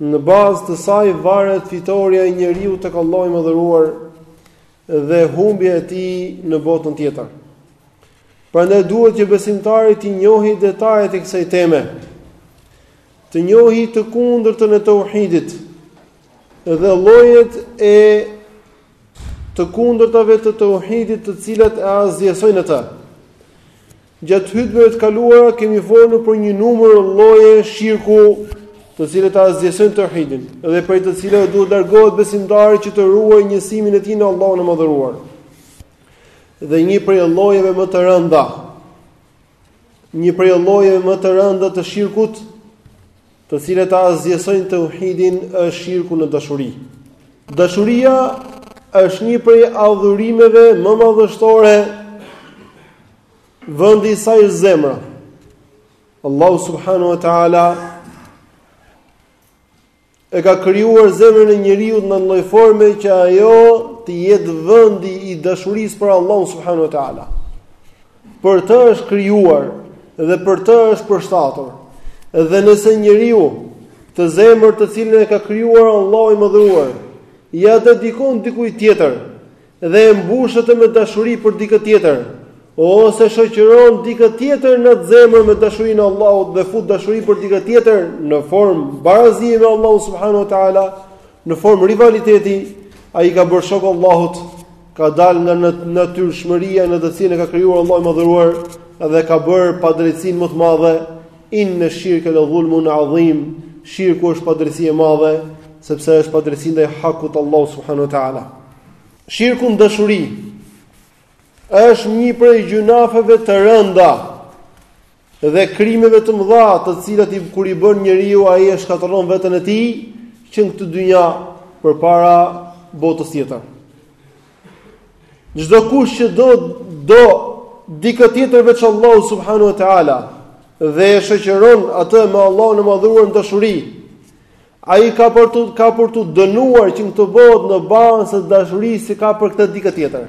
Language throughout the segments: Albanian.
Në bazë të saj varet fitorja e njeriut tek Allahu i Madhëruar dhe humbja e tij në botën tjetër. Prandaj duhet që besimtari të njohë detajet e kësaj teme. Të njohë të kundërtën e tauhidit dhe llojet e të kundërtave të tauhidit, të cilat e asgjësojnë atë. Gjatë hutbeve të kaluara kemi folur për një numër lloje shirku, të cilat asgjësojnë tauhidin dhe prej të cilave duhet të largohet besimtari që të ruajë njësimin e tij në Allahun e Madhëruar. Dhe një prej llojeve më të rënda, një prej llojeve më të rënda të shirkut të cilat asgjësojnë tauhidin është shirku në dashuri. Dashuria është një prej adhurimeve më madhështore vendi i saj është zemra. Allahu subhanahu wa taala e ka krijuar zemrën e njeriut në atë lloj forme që ajo të jetë vendi i dashurisë për Allahun subhanahu wa taala. Për të është krijuar dhe për të është përshtatur. Dhe nëse njeriu këtë zemër të cilën e ka krijuar Allahu i Madhëruar, ia dedikon dikujt tjetër dhe e mbush atë me dashuri për dikë tjetër, ose shoqëron dikë tjetër në këtë zemër me dashurinë e Allahut dhe fut dashuri për dikë tjetër në formë barazie me Allahun subhanahu wa taala, në formë rivaliteti, ai ka bërë shok Allahut ka dalë nga natyrshmëria në të cilën e ka krijuar Allahu i Madhëruar dhe ka bërë padrejtësinë më të madhe inne shirke le dhulmun adhim shirku është padrejtësi e madhe sepse është padrejtësi ndaj hakut Allahu subhanahu wa taala shirku në dashuri është një prej gjynaheve të rënda dhe krimeve të mëdha, të cilat kur i bën njeriu ai e shkatërron veten e tij që në këtë dynja përpara botës tjetër. Çdokush që do do dikë tjetër veç Allahu subhanahu wa taala dhe e shoqëron atë me Allahun e Madhëruar në dashuri, ai ka për të ka për t'u dënuar që në këtë botë në bazë të dashurisë që ka për këtë dikë tjetër.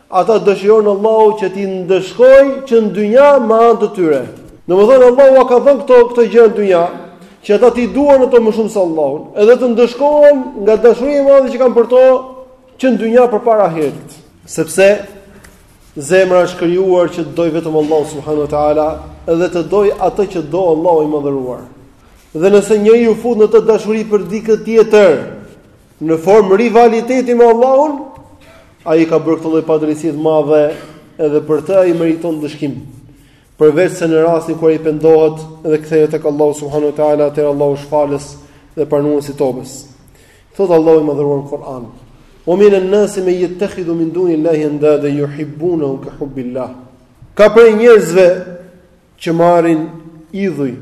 Ata dëshiron Allahu që t'i ndëshkojë që në dynja me anë të tyre. Domethënë Allahu ua ka dhënë këto këto gjëra në dynja, që ata t'i duan ato më shumë se Allahun, edhe të ndëshkohen nga dashuria e madhe që kanë për to që në dynja përpara ahiretit. Sepse zemra është krijuar që të dojë vetëm Allahu subhanahu wa taala, edhe të dojë atë që do Allahu i Madhëruar. Dhe nëse njeriu fut në të dashuri për dikë tjetër, në formë rivaliteti me Allahun, ai ka bërë këtë lloj padrejtësie të madhe, edhe për të ai meriton ndëshkim. Përveç se në rastin kur ai pendohet dhe kthehet tek Allahu subhanahu wa taala, atëherë Allahu është falës dhe pranues i tobës. Thot Allahu i madhëruar në Kur'an: "Wa min an-nasi man yattakhidhu min duni Allahi andada yuhibbunahum ka hubbillah." Ka prej njerëzve që marrin idhuj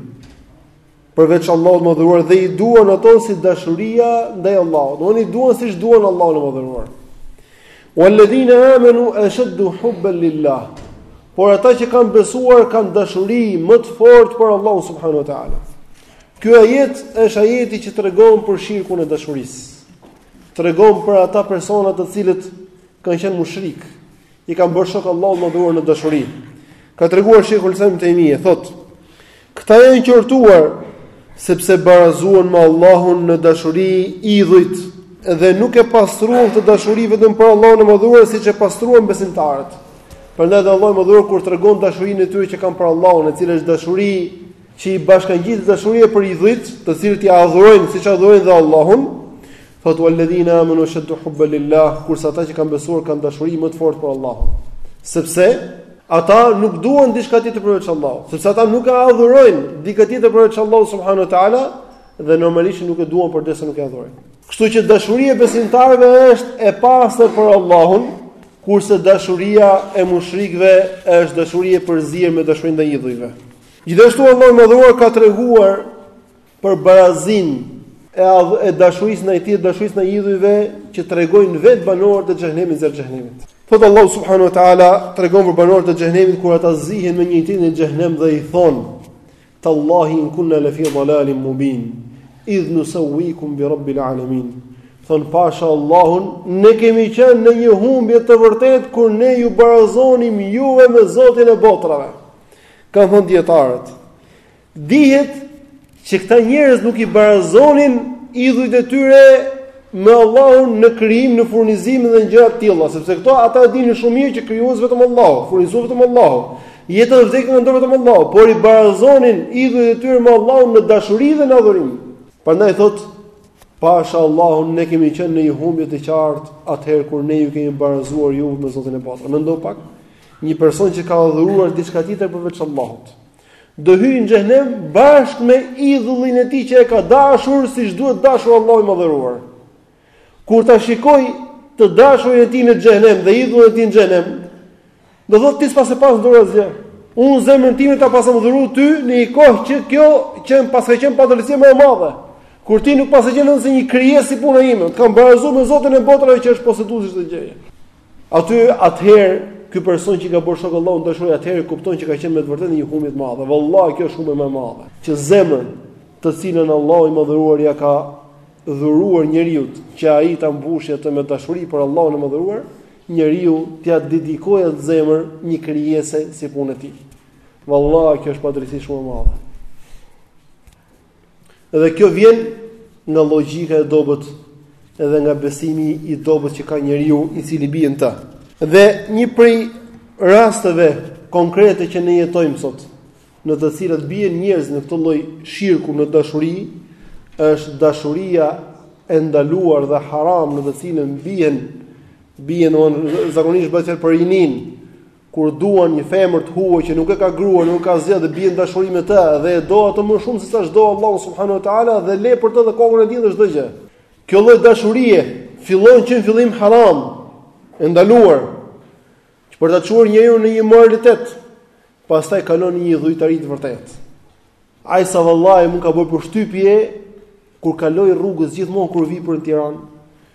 përveç Allahut të madhëruar dhe i duan ato si dashuria ndaj Allahut. Domethënë i duan siç duan Allahun e madhëruar. Walladhina amanu ashaddu hubban lillah. Por ata që kanë besuar kanë dashuri më të fortë për Allahun subhanahu wa taala. Ky ajet është ajeti që tregon për shirkun e dashurisë. Tregon për ata persona të cilët kanë qenë mushrikë i kanë bërë shok Allahut të madhëruar në dashuri. Ka treguar Sheikhul Islam ibn Tejmije, thotë: Këta janë qortuar sepse barazuan me Allahun në dashuri idhujt dhe nuk e pastruan këtë dashuri vetëm për Allahun e madhëruar siç e pastruan besimtarët. Prandaj dhe Allahu i madhëruar kur tregon dashurinë e tyre që kanë për Allahun, e cila është dashuri që i bashkëngjitet dashuria për idhujt, të cilët i adhurojnë siç adhurojnë dhe Allahun, Thot walladhina amanu ashaddu hubban lillah, kurse ata që kanë besuar kanë dashuri më të fortë për Allahun. Sepse ata nuk duan diçka tjetër përveç Allahut, sepse ata nuk e adhurojnë diçka tjetër përveç Allahut subhanahu wa taala dhe normalisht nuk e duan përderisa nuk e adhurojnë. Kështu që dashuria e besimtarëve është e pastër për Allahun, kurse dashuria e mushrikëve është dashuri e përzier me dashurinë ndaj idhujve. Gjithashtu Allahu i madhëruar ka treguar për barazinë e dashurisë ndaj tij e dashurisë ndaj idhujve që tregojnë vetë banorët e xhehenemit, zjarrit të xhehenemit. Thot Allahu subhanahu wa taala tregon për banorët e xhehenemit kur ata zihen me njëri-tjetrin në xhehenem dhe i thon: "Tallahi in kunna la fi dhalalin mubin, idh nusawwikum bi rabbil alamin." Thon pasha Allahun, ne kemi qenë në një humbje të vërtetë kur ne ju barazonim juve me Zotin e botrave. Kan thon dietarët, Dihet që këta njerëz nuk i barazonin idhujt e tyre me Allahun në krijim, në furnizim dhe në gjëra të tilla, sepse këto ata e dinin shumë mirë që krijues vetëm Allahu, furnizues vetëm Allahu. Jetën e vdekjen në dorë vetëm Allahu, por i barazonin idhujt e tyre me Allahun në dashuri dhe në adhurim. Prandaj thot Pasha Allahun ne kemi qenë në një humbje të qartë atëherë kur ne ju kemi barazuar ju me Zotin e botëve. Mendo pak, një person që ka adhuruar diçka tjetër përveç Allahut. Do hyjë në xhehenem bashkë me idhullin e tij që e ka dashur siç duhet dashur Allahu i madhëruar. Kur ta shikoj të dashurin e tij në xhehenem dhe idhullin e tij në xhehenem, do thotë ti s'paske pas n'dorë asgjë. Unë zemrën time ta paskam dhuruar ty në një kohë që kjo që paska qenë padrejtësi më e madhe. Kur ti nuk paske qenë veçse një krijesë si puna ime, të kam barazuar me Zotin e botërave që është poseduesi i çdo gjëje. Aty atëherë ky person që i ka bërë shok Allahut në dashuri atëherë kupton që ka qenë me të vërtetë në humbje të madhe. Vallahi kjo është humbja më e madhe. Që zemrën të cilën Allahu i madhëruar ja ka dhuruar njeriut që ai ta mbushë atë me dashuri për Allahun e madhëruar, njeriu t'ia dedikojë atë zemër një krijese si puna e tij. Vallahi kjo është padrejtësi shumë e madhe. Dhe kjo vjen nga logjika e dobët edhe nga besimi i dobët që ka njeriu i cili bie në të. Dhe një prej rasteve konkrete që ne jetojmë sot, në të cilat bien njerëzit në këtë lloj shirku në dashuri, është dashuria e ndaluar dhe haram në të cilën bien bien a zakonisht bëhet për rininë, Kur duan një femër të huaj që nuk e ka grua, nuk e ka asgjë dhe bie në dashuri me të dhe e do atë më shumë se sa ç'do Allahun subhanahu wa taala dhe le për të dhe kokën e di ti çdo gjë. Kjo lloj dashurie fillon që në fillim haram, e ndaluar. Që për ta çuar njeriun në imoralitet, pastaj kalon në idhujtari të vërtetë. Aq sa vallahi mu më ka bërë përshtypje kur kaloj rrugës gjithmonë kur vij për në Tiranë.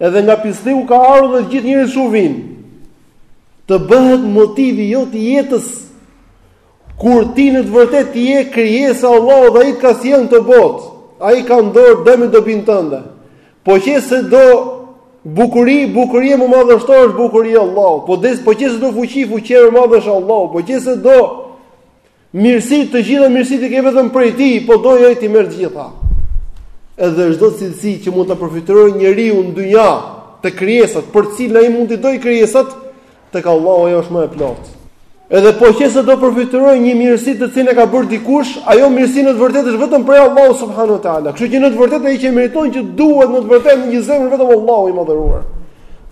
Edhe nga pislliku ka ardhur dhe të gjithë njerëzit ashtu vijnë. Të bëhet motivi yt i jetës kur ti në të vërtetë ti je krijesa e Allahut dhe ai të ka sjellë në këtë botë. Ai ka në dorë dëmin e dobin tënde. Po qe se do bukuri, bukuria më madhështore është bukuria e Allahut. Po des, po qe se do fuqi, fuqia më e madhe është Allahu. Po qe se do Mirësitë, të gjitha mirësitë i ke vetëm prej tij, po do ai t'i merr të gjitha. Edhe çdo cilësi që mund ta përfytyrojë njeriu në dynja te krijesat, për të cilën ai mund t'i dojë krijesat, tek Allahu ajo është më e plotë. Edhe po qe se do përfytyrojë një mirësi të cilën e ka bërë dikush, ajo mirësi në të vërtetë është vetëm prej Allahut subhanahu wa taala. Kështu që në të vërtetë ai që e meriton që të duhet në të vërtetë me gjithë zemër vetëm Allahu i madhëruar.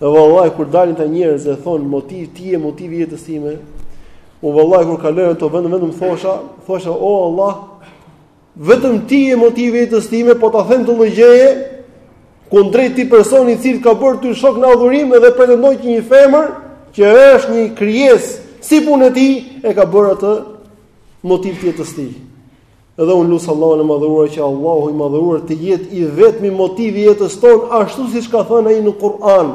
Dhe vallahi kur dalin ca njerëz e thonë motiv ti je motivi i jetës sime, O vallahi kur kaloj ato vende vetëm thosha, thosha o Allah, vetëm ti je motivi i jetës time, po ta them këtë lloj gjëje, kundrejt atij personi i cili ka bërë ty shok në adhurim dhe pretendon që një femër që është një krijesë si puna e tij e ka bërë atë motiv të jetës së tij. Edhe unë lus Allahun e Madhëruar që Allahu i Madhëruar të jetë i vetmi motiv i jetës tonë, ashtu siç ka thënë ai në Kur'an: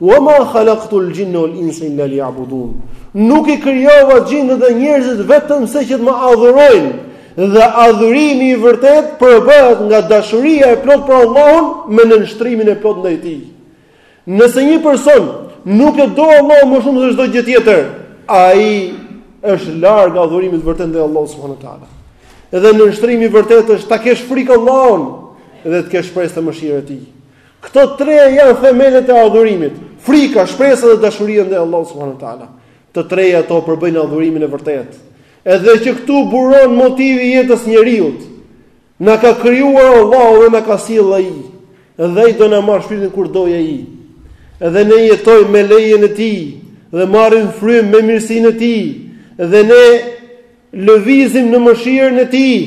"Wa ma khalaqtul jinna wal insa illa liya'budun." Nuk i krijova xhindët dhe njerëzit vetëm se që të më adhurojnë. Dhe adhurimi i vërtetë përbëhet nga dashuria e plotë për Allahun me nënshtrimin e plotë ndaj tij. Nëse një person nuk e do Allahun më shumë se çdo gjë tjetër, ai është larg adhurimit të vërtetë ndaj Allahut subhanuhu teala. Edhe nënshtrimi i vërtetë është ta kesh frikë Allahun dhe të kesh shpresë te mëshira e Tij. Këto tre janë themelet e adhurimit: frika, shpresa dhe dashuria ndaj Allahut subhanuhu teala. Të treja ato përbëjnë adhurimin e vërtetë. Edhe që këtu buron motivi i jetës së njeriut. Na ka krijuar Allahu dhe na ka sjellë ai, dhe ai do na marrë shpirtin kur të dojë ai. Dhe ne jetojmë me lejen e tij dhe marrim frymë me mirësinë e tij dhe ne lëvizim në mëshirën e tij.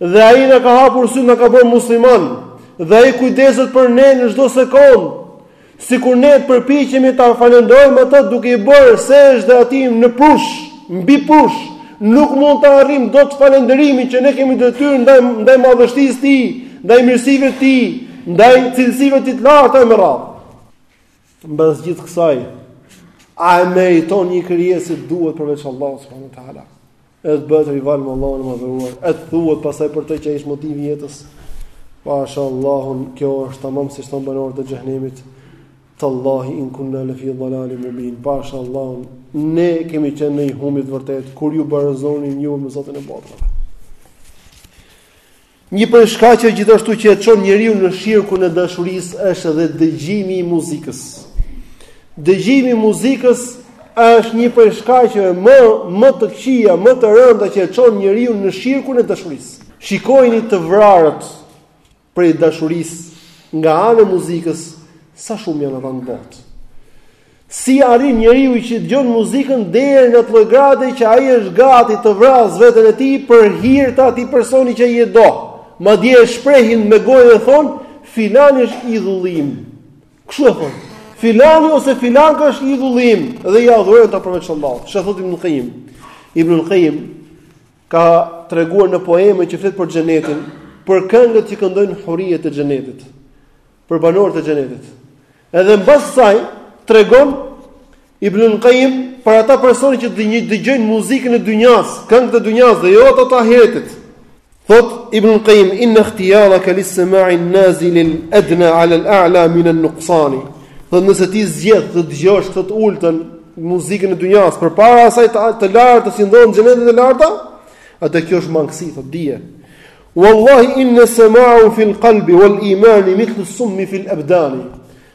Dhe ai na ka hapur sytë, na ka bërë musliman dhe ai kujdeset për ne në çdo sekond. Sikur ne të përpiqemi ta falënderojmë atë duke i bërë sexhde atij në prush, mbi prush, nuk mund ta arrijmë dot falënderimin që ne kemi detyrë ndaj ndaj madhështisë së tij, ndaj mirësive të tij, ndaj cilësive të tij të larta e me radhë. Mbas gjithë kësaj, a e meriton një krijesë të duhet përveç Allahut subhanuhu teala? Edhe të bëhet rival me Allahun e madhëruar. E të thuhet pasaj për të që ai është motivi i jetës. Pasha Allahun, kjo është tamam siç thonë banorët e xhehenemit. Tallahi in kunna la fi dhalalin mubin. Pasha Allahun, ne kemi qenë në një humbje të vërtetë kur ju barazonim ju me Zotin e botëve. Një prej shkaqeve gjithashtu që e çon njeriun në shirkun e dashurisë është edhe dëgjimi i muzikës. Dëgjimi i muzikës është një prej shkaqeve më më të këqija, më të rënda që e çon njeriun në shirkun e dashurisë. Shikojini të vrarët prej dashurisë nga ana e muzikës, sa shumë janë ata në botë. Si arrin njeriu që dëgjon muzikën deri në atë lloj grade që ai është gati të vrasë veten e tij për hir të atij personi që ai e do. Madje e shprehin me gojë dhe thonë, filani është idhulli im. Kështu e thonë. Filani ose filanka është idhulli im dhe i adhurojnë ata përveç Allahut. Çfarë thotë Ibn Qayyim? Ibn Qayyim ka treguar në poemën që flet për xhenetin, për këngët që këndojnë hurijet e xhenetit. për banorët e xhenetit. Edhe mbas saj tregon Ibn al-Qayyim për ata persona që dëgjojnë muzikën e dynjas, këngët e dynjas dhe jo ato të ahiretit. Thot Ibn al-Qayyim inna ikhtiyaraka lis-sama'i an-nazil al-adna 'ala al-a'la min an-nuqsan. Thot nëse ti zgjedh të dëgjosh këtë të ultën muzikën e dynjas përpara asaj të, të lartë si në xhenetet e larta, atë kjo është mangësi, thot dije. Wallahi inna sama'u fi al-qalbi wal-imani mithl as-summi fi al-abdani.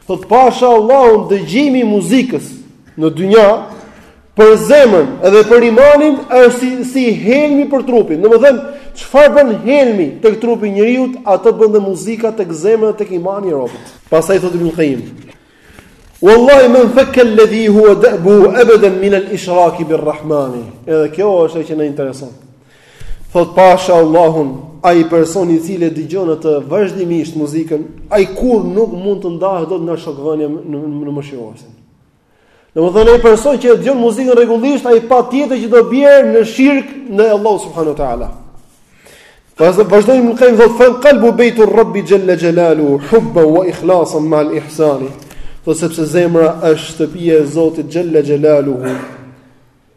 Thot pasha Allahun dëgjimi i muzikës në dynja për zemrën edhe për imanin është si si helmi për trupin. Domethënë, çfarë bën helmi tek trupi i njeriu, atë bën dhe muzika tek zemra dhe tek imani i robit. Pastaj thot Ibn al-Qayyim. Wallahi man fakka alladhi huwa da'buhu abadan min al-ishrak bir-rahman. Edhe kjo është ajo që na intereson. Thot pasha Allahun, ai person i cili e dëgjon atë vazhdimisht muzikën, ai kurrë nuk mund të ndahet dot nga shokvënia në në mëshiruesin. Domethënë ai person që e dëgjon muzikën rregullisht, ai patjetër që do bjerë në shirk në Allah subhanahu wa taala. Pastaj vazhdon Ibn al-Qayyim thot fal qalbu beitur rabbi jalla jalalu hubban wa ikhlasan ma al ihsan. Thot sepse zemra është shtëpia e Zotit jalla jalalu.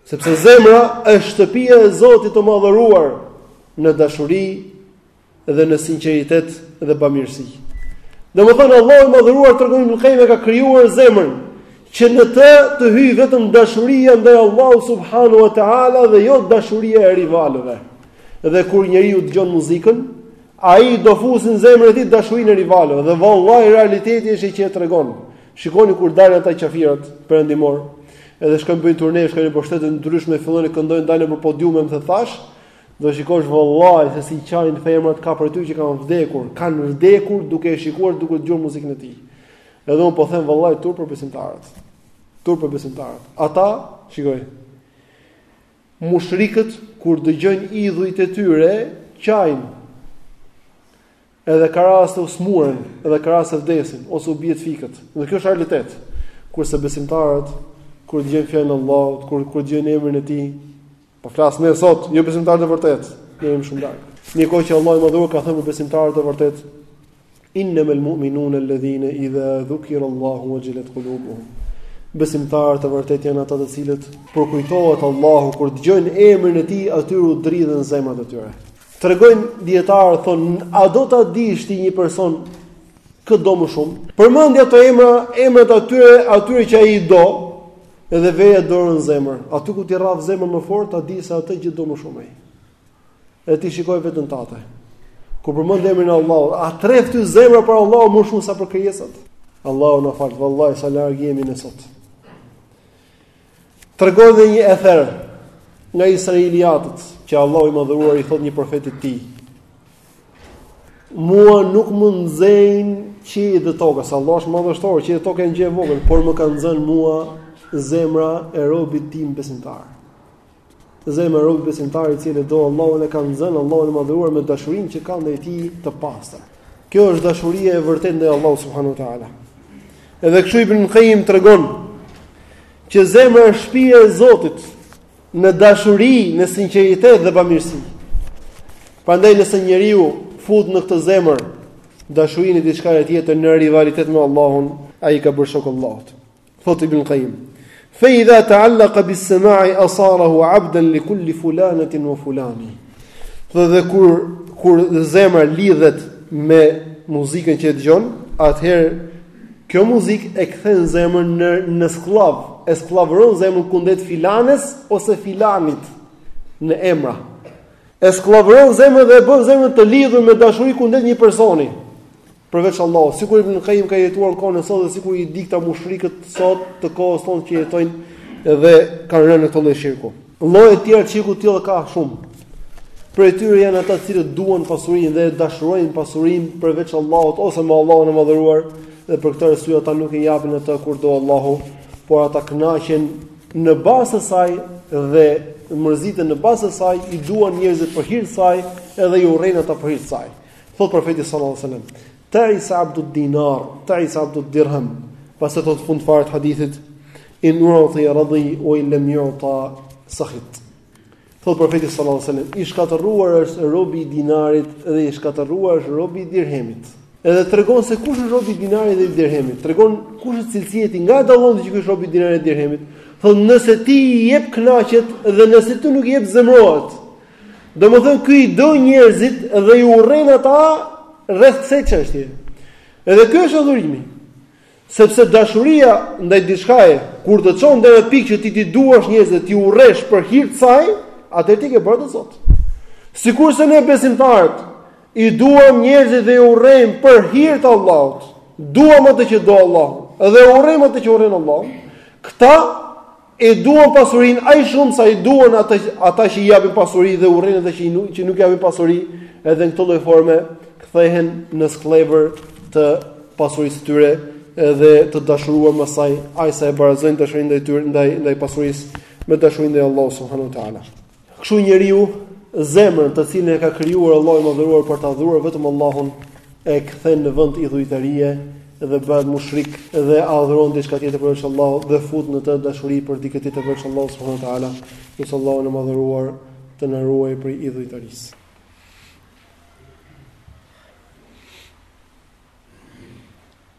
Sepse zemra është shtëpia e Zotit të madhëruar në dashuri dhe në sinqeritet dhe bamirësi. Domethënë, Allahu i madhëruar tregon Ibn al-Qayyim e ka krijuar zemrën, që në të të hyjë vetëm dashuria ndaj Allahut subhanahu wa ta'ala dhe jo dashuria e rivalëve. Dhe kur njeriu dëgjon muzikën, ai do fusi në zemrën e tij dashurinë e rivalëve dhe vallahi realiteti është ai që e tregon. Shikoni kur dalin ata qafirat perëndimor, edhe shkojnë bëjnë turne, shkojnë nëpër shtete të ndryshme, fillojnë të këndojnë, dalin nëpër podiume më të thash, do shikosh vallahi se si qajnë femrat ka prej tyre që kanë vdekur, kanë vdekur duke e shikuar duke dëgjuar muzikën e tij. Edhe un po them vallahi turp për besimtarët. Turp për besimtarët. Ata, shikoji. Mushrikët kur dëgjojnë idhujt e tyre, qajnë. Edhe ka raste u sëmuren, edhe ka raste vdesin ose u bie të fikët. Dhe kjo është realitet. Kurse besimtarët kur dëgjojnë fjalën e Allahut, kur kur dëgjojnë emrin e Tij, po flas ne sot, jo besimtarët e vërtetë, ne jemi shumë larg. Në një kohë që Allahu i madhëruar ka thënë për besimtarët e vërtetë, innamal mu'minuna alladhina idha dhukira Allahu wajilat qulubuhum. Besimtarët e vërtetë janë ata të cilët kur kujtohet Allahu, kur dëgjojnë emrin e Tij, atyre u dridhen zemrat e tyre. Tregojnë dijetarët thonë, a do ta dish ti një person kë do më shumë? Përmendja ato emra, emrat e atyre, atyre që ai i do, edhe vërja dorën në zemër. Aty ku t'i rrah zemra më fort, ta di se atë gjë e do më shumë ai. Edhe ti shikoje veten tate. Kur përmend emrin e Allahut, a t'rreh ty zemra për Allahun më shumë sa për krijesat? Allahu na fal, vallahi sa larg jemi ne sot. Tregon dhe një ether nga israeliatët që Allahu i madhëruar i thot një profeti të tij. Mua nuk më nxënë qiejt dhe toka, sa Allahu është madhështor, qiejt dhe toka janë gjë e vogël, por më ka nxënë mua zemra e robit tim besimtar. Zemra e robit besimtar i cili e do Allahun e ka nxënë, Allahun e madhëruar me dashurinë që ka ndaj tij të pastër. Kjo është dashuria e vërtetë ndaj Allahut subhanahu wa ta'ala. Edhe kështu Ibn Qayyim tregon, që zemra është shpija e Zotit në dashuri, në sinqeritet dhe bamirësi. Prandaj nëse njeriu fut në këtë zemër dashurinë e diçkaje tjetër në rivalitet me Allahun, ai i ka bërë shok Allahut. Thotë Ibn Qayyim, "Fa idha ta'allaqa bis-sama'i asarahu 'abdan li kulli fulanatin wa fulani." Thotë, dhe kur kur zemra lidhet me muzikën që e dëgjon, atëherë kjo muzikë e kthen zemrën në në skllave, e skllavëron zemrën kundrejt filanes ose filanit në emra. E skllavëron zemrën dhe e bën zemrën të lidhur me dashuri kundrejt një personi. përveç Allahut, sikur Ibn Qayyim ka jetuar në kohën e sotme, sikur i dikton mushrikët sot të kohës tonë që jetojnë dhe kanë rënë në këtë lloj shirku. Lloje të tjera shirku të tillë ka shumë. Prej tyre janë ata të cilët duan pasurinë dhe e dashurojnë pasurinë përveç Allahut ose me Allahun e madhëruar dhe për këtë arsye ata nuk e japin atë kur do Allahu, por ata kënaqen në bazë të saj dhe mërziten në bazë të saj, i duan njerëzit për hir të saj, edhe i urrejnë ata për hir të saj. Thotë profeti sallallahu alaihi wasallam, "Ta'isa abdu dinar, ta'isa abdu dirham." Pastaj thotë në fund fare të hadithit, "In u'ti radhi wa in lam yu'ta sakhit." Thotë profeti sallallahu alaihi wasallam, "I shkatërruar është robi i dinarit dhe i shkatërruar është robi i dirhemit." Edhe tregon se kush është robi i dinarit dhe i dirhemit. Tregon kush është cilësia e tij, nga e dallon ti që kush është robi i dinarit dhe i dirhemit. Thotë, "Nëse ti i jep kënaqet dhe nëse ti nuk i jep zemrohet." Domethënë ky i do njerëzit dhe i urren ata rreth kësaj çështjeje. Edhe ky është adhurimi. Sepse dashuria ndaj diçkaje, kur të çon deri në pikë që ti t'i duash njerëzit dhe t'i urresh për hir të saj, atëherë ti e ke bërë atë Zot. Sikurse ne besimtarët i duam njerëzit dhe i urrejmë për hir të Allahut. Duam atë që do Allahu dhe urrejmë atë që urren Allahu. Këta E duan pasurinë aq shumë sa i duan ata ata që i japin pasuri dhe urrejnë ata që i nuk që nuk japin pasuri, edhe në këtë lloj forme kthehen në skllevër të pasurisë së tyre dhe të dashuruar me saj, aq sa e barazojnë dashurinë ndaj tyre ndaj ndaj pasurisë me dashurinë ndaj Allahut subhanuhu teala. Kështu njeriu zemrën të cilën e ka krijuar Allahu i Madhëruar për ta adhuruar vetëm Allahun e kthen në vend idhujtarie dhe bëhet mushrik dhe adhuron diçka tjetër përveç Allahut dhe fut në të dashuri për dikë tjetër përveç Allahut subhanahu wa taala, që Allahu i Madhëruar të na ruajë prej idhujtarisë.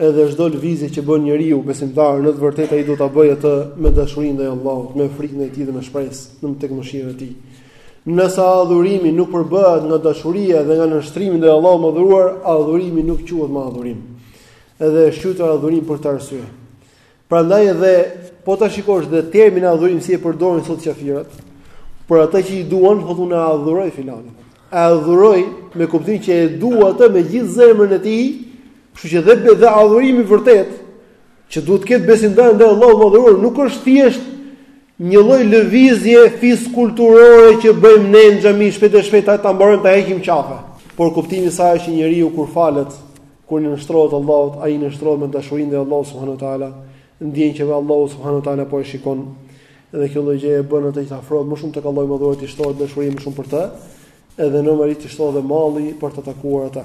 Edhe çdo lëvizje që bën njeriu besimtar, në të vërtetë ai do ta bëjë atë me dashurinë ndaj Allahut, me frikën e Tij dhe me shpresë, në tek mëshira e Tij. Nëse adhurimi nuk përbëhet nga dashuria dhe nga nënshtrimi ndaj Allahut të Madhëruar, adhurimi nuk quhet më adhurim. Edhe është quajtur adhurim për këtë arsye. Prandaj edhe po ta shikosh dhe termin adhurim si e përdorin sot qafirat, për ata që i duan, thotë unë adhuroj filanin. E adhuroj me kuptim që e dua atë me gjithë zemrën e tij, kështu që dhe dhe adhurimi i vërtetë që duhet të ketë besimtari ndaj Allahut të madhëruar, nuk është thjesht Një lloj lëvizje fizkulturore që bëjmë ne në xhami shpejt e shpejt ta mbarojmë ta heqim qafe. Por kuptimi i saj është që njeriu kur falet, kur i nënshtrohet Allahut, ai i nënshtrohet me dashurinë e Allahut subhanuhu teala, ndjen që Allahu subhanuhu teala po e shikon dhe kjo lloj gjëje e bën atë që të afrohet më shumë tek Allahu i Madhëruar, t'i shtohet dashuri më shumë për të, edhe normalisht t'i shtohet dhe malli për të takuar atë.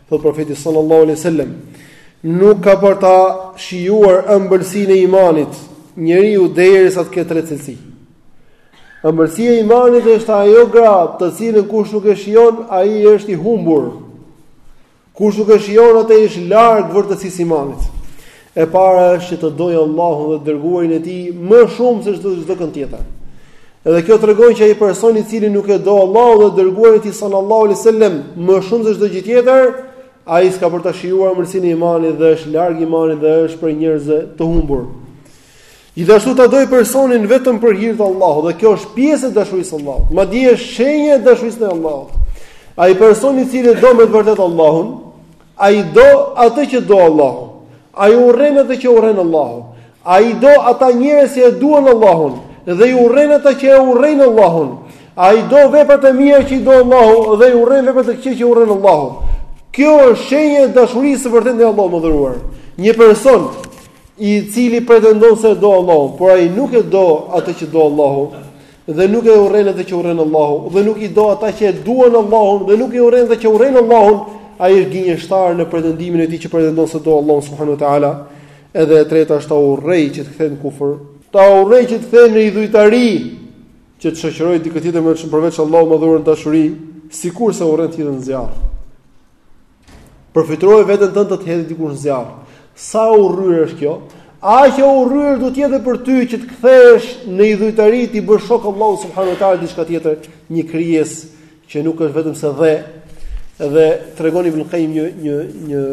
Thotë profeti sallallahu alaihi wasallam, nuk ka për ta shijuar ëmbëlsinë e imanit njeriu derisa të ketë tre cilësi. Ëmbëlsia e imanit është ajo gradë të cilën kush nuk e shijon, ai është i humbur. Kush nuk e shijon atë është larg vërtetësisë së imanit. E para është që të dojë Allahun dhe dërguarin e tij më shumë se çdo çdo kënd tjetër. Edhe kjo tregon që ai person i cili nuk e do Allahun dhe dërguarin e tij sallallahu alaihi wasallam më shumë se çdo gjë tjetër, ai s'ka për ta shijuar ëmbëlsinë e imanit dhe është larg imanit dhe është prej njerëzve të humbur. Gjithashtu ta dojë personin vetëm për hir të Allahut dhe kjo është pjesë e dashurisë së Allahut. Madje është shenjë e dashurisë së Allahut. Ai person i cili e do me të vërtetë Allahun, Ai do atë që do Allahu. Ai urren atë që urren Allahu. Ai do ata njerëz që e duan Allahun dhe i urren ata që e urrejnë Allahun. Ai do veprat e mira që i do Allahu dhe i urren veprat e këqija që i urren Allahu. Kjo është shenjë e dashurisë së vërtetë ndaj Allahut të Madhëruar. Një person i cili pretendon se e do Allahun, por ai nuk e do atë që do Allahu, dhe nuk e urren atë që urren Allahu, dhe nuk i do ata që e duan Allahun dhe nuk i urren ata që urrejnë Allahun, ai është gënjeshtar në pretendimin e tij që pretendon se e do Allahun subhanuhu teala. Edhe e treta është ta urrej që të kthehet në kufër, ta urrej që të kthehet në idhujtari, që të shoqërojë dikë tjetër përveç Allahut madhëruar në dashuri, sikurse urren të hidhet në zjarr. Përfytyroje veten tënde të të hedhë dikush në zjarr. Sa e urryer është kjo? Aq e urryer duhet të jetë për ty që të kthehesh në idhujtari t'i bësh shok Allahut subhanahu wa taala diçka tjetër, një krijesë që nuk është vetëm se dhe. Dhe tregon Ibn al-Qayyim një një një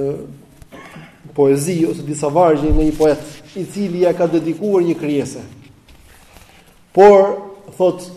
poezi ose disa vargje nga një poet, i cili ia ka dedikuar një krijese. Por thotë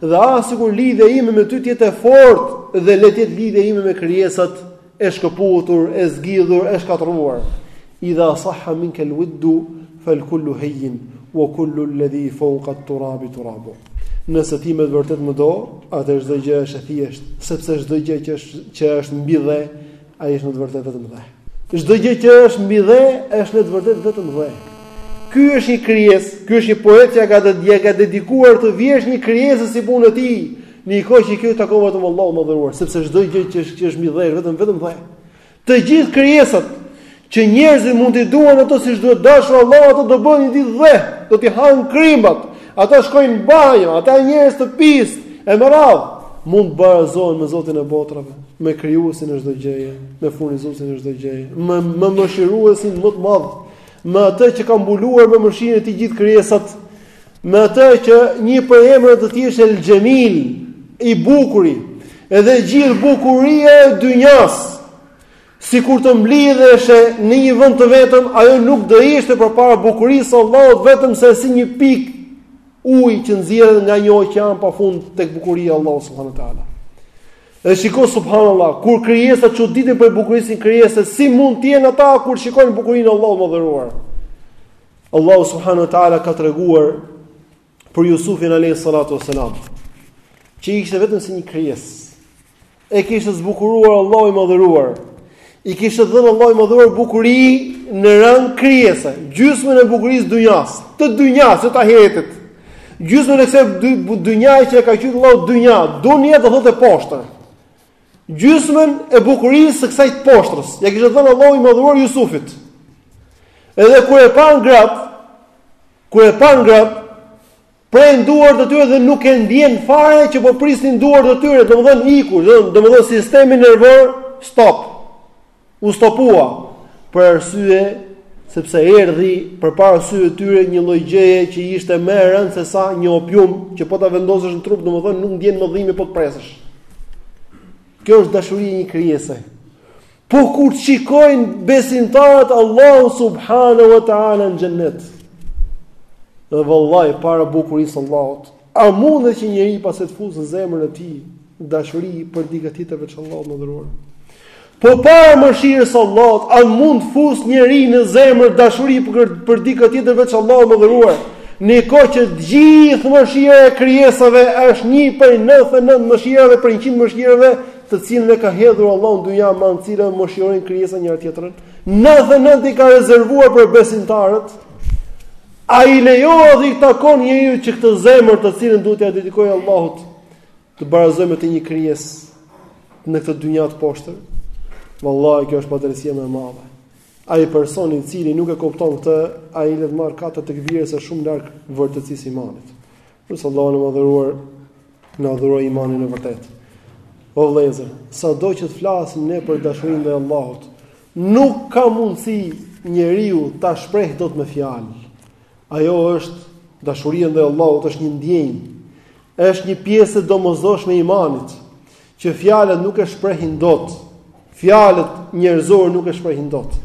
Dhe ah sikur lidhja ime me ty të jetë e fortë dhe le të jetë lidhja ime me krijesat e shkëputur, e zgjidhur, e shkatërruar. Idha sahha minka al-widdu fal kullu hayyinun wa kullu alladhi fawqa at-turabi turabu. Nëse ti me të vërtetë më do, atëherë çdo gjë është e thjeshtë, sepse çdo gjë që është mbi dhe Ai është në të vërtetë vetëm dhe. Çdo gjë që është mbi dhe është në të vërtetë vetëm dhe. Ky është një krijesë, ky është një poet që ia ka dedikuar këtë vjershë një krijesë si punë e tij, në një kohë që kjo i takon vetëm Allahut madhëruar, sepse çdo gjë që është që është mbi dhe është vetëm vetëm dhe. Të gjitha krijesat Që njerëzit mund t'i duan ato siç duhet dashur Allahu, ato do bëhen një ditë dhe, do t'i hanë krimbat. Ata shkojnë në banjo, ata janë njerëz të pis, e me radhë, mund të barazohen me Zotin e botrave, me krijuesin e çdo gjëje, me furnizuesin e çdo gjëje, me mëshiruesin më të madh, me atë që ka mbuluar me mëshirën e tij gjithë krijesat, me atë që një prej emrave të tij është El Xhemil, i bukuri, edhe gjithë bukuria e dynjasë. Sikur të mblidheshe në një vend të vetëm, ajo nuk do ishte përpara bukurisë së Allahut vetëm se si një pikë uji që nxirret nga një oqean pa fund tek bukuria e Allahut subhanuhu teala. Dhe shiko subhanallah, kur krijesat çuditen për bukurinë e krijesës, si mund të jenë ata kur shikojnë bukurinë e Allahut madhëruar? Allahu subhanuhu teala ka treguar për Jusufin alayhi salatu wasalam, që ishte vetëm si një krijesë. E kishte zbukuruar Allahu i madhëruar. I kishte dhënë Allahu i madhëruar bukuri në rang krijese, gjysmën e bukurisë së dynjasë, të dynjasë, s'të ahiretit. Gjysmën e kësaj dynjaje që e ka quajtur Allahu dynja, dynja do të thotë e poshtër. Gjysmën e bukurisë së kësaj të poshtrës, ia kishte dhënë Allahu i madhëruar Jusufit. Edhe kur e panë gratë, kur e panë gratë, prenë duart e tyre dhe nuk e ndjen fare që po prisnin duart e tyre, domethënë iku, domethënë sistemi nervor stop. u stopua për arsye sepse erdhi përpara syve të tyre një lloj gjëje që ishte më e rëndë se sa një opium që po ta vendosësh në trup, domethënë nuk ndjen më dhimbje po të presësh. Kjo është dashuria e një krijese. Po kur të shikojnë besimtarët Allahun subhanahu wa taala në xhennet. Dhe vallahi para bukurisë së Allahut, A mundet që njeriu pastaj të fusë në zemrën e tij dashuri për dikë tjetër veç Allahut të Madhëruar? Po para mëshirës së Allahut, a mund të fusë njeriu në zemër dashuri për për dikë tjetër veç Allahut të Madhëruar? Në një kohë që e gjithë mëshira e krijesave është një prej 99 mëshirave, prej 100 mëshirave, të cilën e ka hedhur Allahu në dynja me të cilën mëshirojnë krijesat njëra-tjetrën, 99 i ka rezervuar për besimtarët. A i lejohet dhe i takon njeriu që këtë zemër të cilën duhet t'ia dedikojë Allahut të barazojë me të një krijesë në këtë dynja të poshtër? Vallahi kjo është padrejësia më e madhe. Ai person i cili nuk e kupton këtë, ai le të marrë katër tekbire se është shumë larg vërtetësisë së imanit. Lus Allahun e Madhëruar të na dhurojë imanin e vërtetë. O vëllezër, sado që të flasim ne për dashurinë ndaj Allahut, nuk ka mundësi njeriu ta shprehë dot me fjalë. Ajo është, dashuria ndaj Allahut është një ndjenjë, është një pjesë e domosdoshme e imanit, që fjalët nuk e shprehin dot, fjalët njerëzore nuk e shprehin dot,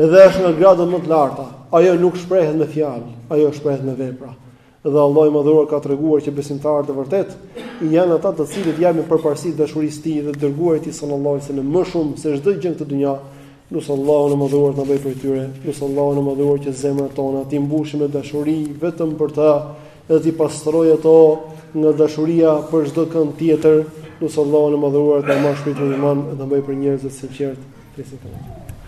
edhe është nga gradat më të larta, ajo nuk shprehet me fjalë, ajo shprehet me vepra. Dhe Allahu i Madhëruar ka treguar që besimtarët e vërtetë janë ata të cilët japin përparësi dashurisë së Tij dhe të dërguarit të Tij sallallahu alaihi wasallam më shumë se çdo gjë në këtë dynja. Lus Allahun e Madhëruar të na bëjë prej tyre. Lus Allahun e Madhëruar që zemrat tona t'i mbushë me dashuri vetëm për Të dhe t'i pastrojë ato nga dashuria për çdokënd tjetër. Lus Allahun e Madhëruar të na shtojë imanin dhe të na bëjë prej njerëzve të sinqertë. Të sinqertë.